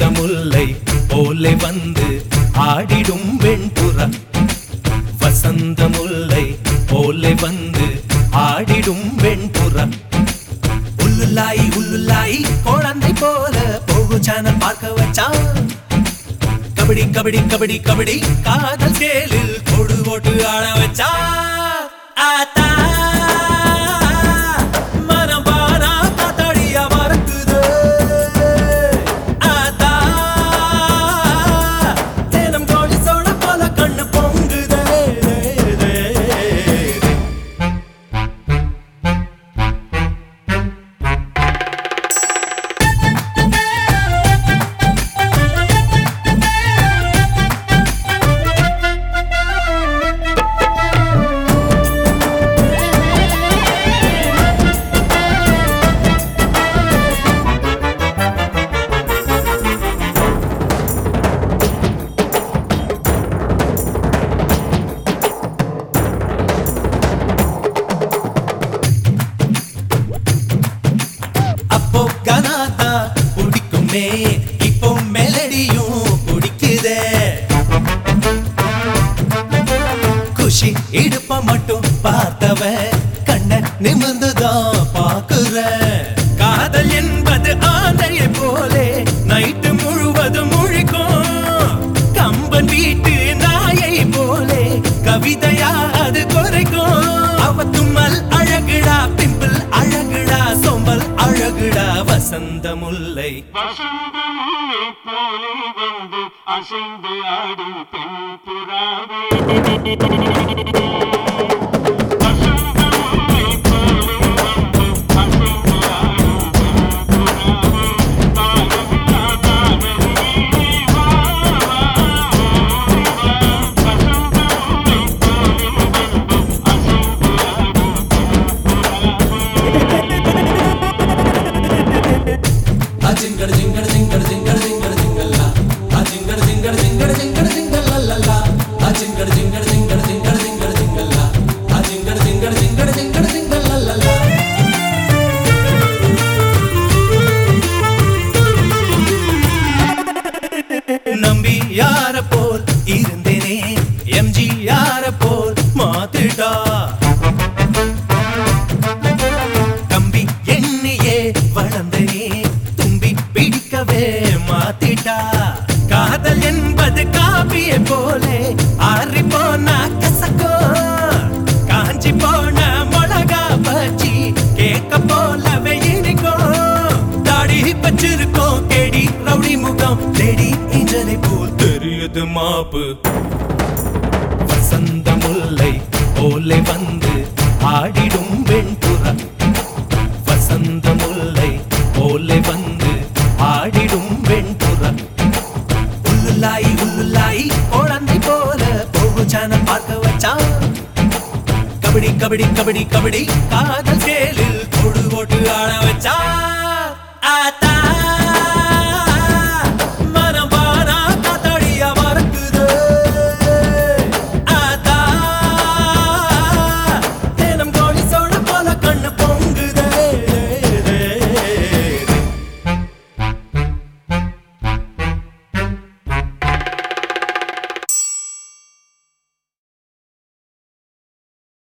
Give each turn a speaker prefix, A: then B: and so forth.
A: இந்த முல்லை போலே வந்து ஆடிடும் வெண்புறா. வசந்த முல்லை போலே வந்து ஆடிடும் வெண்புறா. உள்ளுலாய் உள்ளுலாய் குழந்தை போல போகுச்சான பார்க்க வச்சான் கபடி கபடி கபடி கபடி காதல் கேளில் கொடு போட்டு ஆட வச்சா. பார்த்தா பிடிக்குமே. இப்போ மெலடியும் பிடிக்குதே. குஷி இடுப்ப மட்டும் பார்த்தவ கண்ண நிமிர்ந்துதான் பாக்குற காதல் என்பது ஆந்தையை போலே நைட்டு முழுவதும் முழிக்கும். கம்பன் வீட்டு நாயை போலே கவிதையா அது குறை அழகுடா வசந்த முல்லை
B: வசந்தமுல்லை போலே வந்து அசைந்து ஆடும் பெண் புறாவே. போல்
A: இருந்தேனே. எம்ஜிஆர போல் மாத்திட்டா தம்பி என்னையே வளர்ந்தனே. தும்பி பிடிக்கவே மாத்திட்டா. காதல் என்பது காப்பிய போலே. ஆறி போனா கசக்கோ. காஞ்சி போன மிளகா பச்சி. கேட்க போலவே இனிக்கும் தாடி வச்சிருக்கோம் தெரியுது மாப்பு. வசந்த முல்லை போலே வந்து ஆடிடும் வெண்புறா. வசந்த முல்லை போலே வந்து ஆடிடும் வெண்புறா. உள்ளுலாய் உள்ளுலாய் குழந்தை போல போகுச்சான பார்க்க வச்சான். கபடி கபடி கபடி கபடி காதல் கேளில் கொடு ஓட்டு ஆட வச்சா ஆத்தா